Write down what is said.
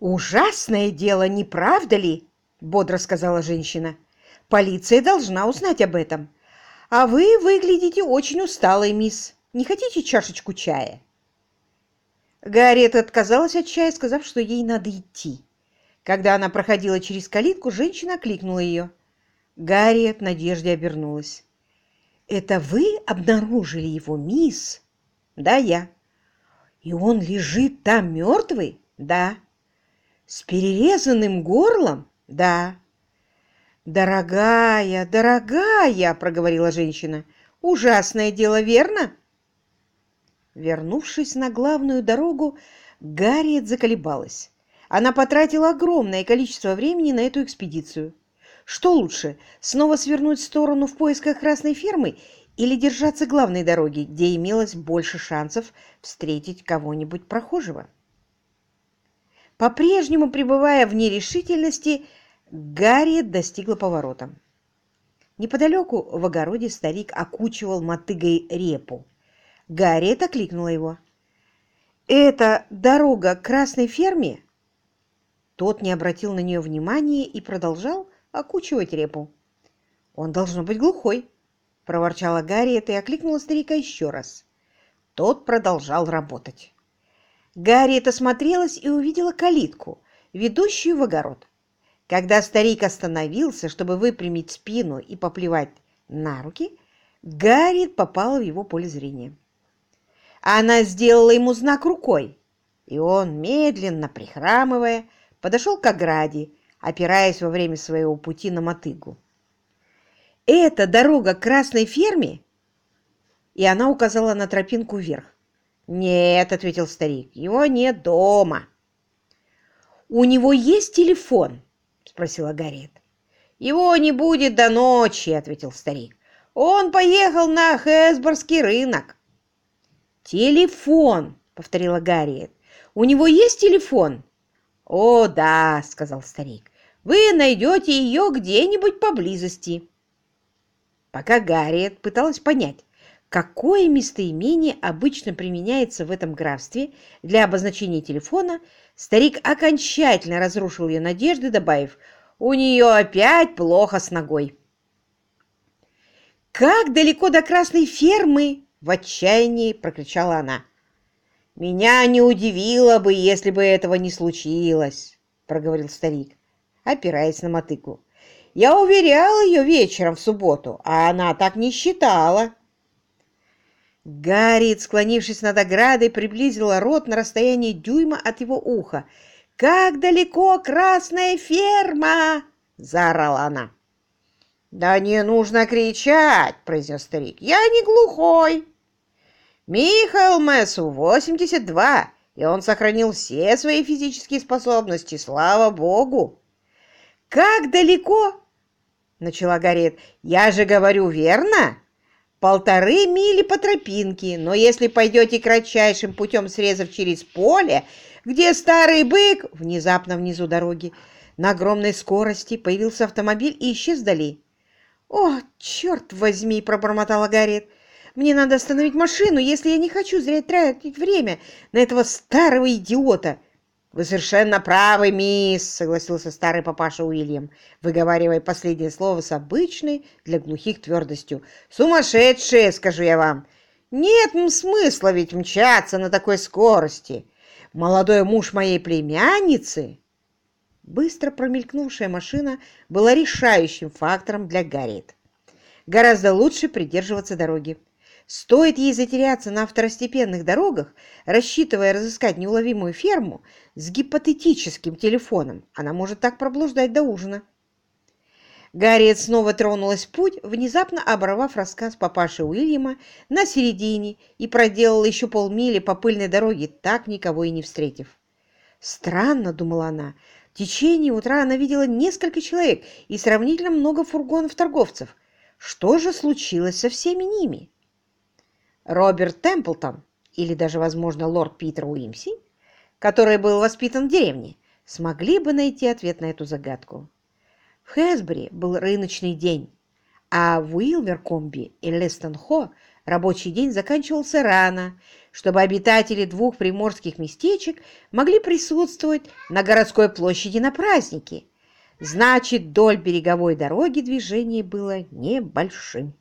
«Ужасное дело, не правда ли?» — бодро сказала женщина. «Полиция должна узнать об этом. А вы выглядите очень усталой, мисс. Не хотите чашечку чая?» Гарриет отказалась от чая, сказав, что ей надо идти. Когда она проходила через калитку, женщина окликнула ее. Гарриет надежде обернулась. «Это вы обнаружили его, мисс?» «Да, я». «И он лежит там мертвый?» «Да». «С перерезанным горлом?» «Да». «Дорогая, дорогая!» — проговорила женщина. «Ужасное дело, верно?» Вернувшись на главную дорогу, Гарриет заколебалась. Она потратила огромное количество времени на эту экспедицию. Что лучше, снова свернуть в сторону в поисках красной фермы или держаться главной дороги, где имелось больше шансов встретить кого-нибудь прохожего? По-прежнему пребывая в нерешительности, Гарриет достигла поворота. Неподалеку в огороде старик окучивал мотыгой репу. Гарриет окликнула его. «Это дорога к красной ферме?» Тот не обратил на нее внимания и продолжал окучивать репу. «Он должно быть глухой», — проворчала Гарриет и окликнула старика еще раз. Тот продолжал работать. Гарриет осмотрелась и увидела калитку, ведущую в огород. Когда старик остановился, чтобы выпрямить спину и поплевать на руки, Гарриет попала в его поле зрения. Она сделала ему знак рукой, и он, медленно прихрамывая, подошел к ограде, опираясь во время своего пути на мотыгу. «Это дорога к красной ферме?» И она указала на тропинку вверх. «Нет», — ответил старик, — «его нет дома». «У него есть телефон?» — спросила Гарриет. «Его не будет до ночи», — ответил старик. «Он поехал на Хэсборгский рынок». «Телефон», — повторила Гарриет. «У него есть телефон?» «О, да», — сказал старик. «Вы найдете ее где-нибудь поблизости». Пока Гарриет пыталась понять, какое местоимение обычно применяется в этом графстве для обозначения телефона, Старик окончательно разрушил ее надежды, добавив, «У нее опять плохо с ногой». «Как далеко до красной фермы?» — в отчаянии прокричала она. «Меня не удивило бы, если бы этого не случилось», — проговорил старик, опираясь на мотыку. «Я уверял ее вечером в субботу, а она так не считала». Гарриет, склонившись над оградой, приблизила рот на расстояние дюйма от его уха. «Как далеко красная ферма!» — заорала она. «Да не нужно кричать!» — произнес старик. «Я не глухой!» «Михаил Мессу 82, и он сохранил все свои физические способности, слава богу!» «Как далеко?» — начала Гарриет. «Я же говорю верно?» Полторы мили по тропинке, но если пойдете кратчайшим путем, срезав через поле, где старый бык, внезапно внизу дороги, на огромной скорости появился автомобиль и исчез вдали. «О, черт возьми!» – пробормотала Гарриет. «Мне надо остановить машину, если я не хочу зря тратить время на этого старого идиота!» «Вы совершенно правы, мисс», — согласился старый папаша Уильям, выговаривая последнее слово с обычной для глухих твердостью. «Сумасшедшие, скажу я вам! Нет смысла ведь мчаться на такой скорости! Молодой муж моей племянницы...» Быстро промелькнувшая машина была решающим фактором для Гарриет. Гораздо лучше придерживаться дороги. Стоит ей затеряться на второстепенных дорогах, рассчитывая разыскать неуловимую ферму с гипотетическим телефоном, она может так проблуждать до ужина. Гарриет снова тронулась в путь, внезапно оборвав рассказ папаши Уильяма на середине и проделала еще полмили по пыльной дороге, так никого и не встретив. «Странно», — думала она, — в течение утра она видела несколько человек и сравнительно много фургонов торговцев. Что же случилось со всеми ними?» Роберт Темплтон, или даже, возможно, лорд Питер Уимси, который был воспитан в деревне, смогли бы найти ответ на эту загадку. В Хэсбери был рыночный день, а в Уилверкомби и Лестон-Хо рабочий день заканчивался рано, чтобы обитатели двух приморских местечек могли присутствовать на городской площади на празднике. Значит, вдоль береговой дороги движение было небольшим.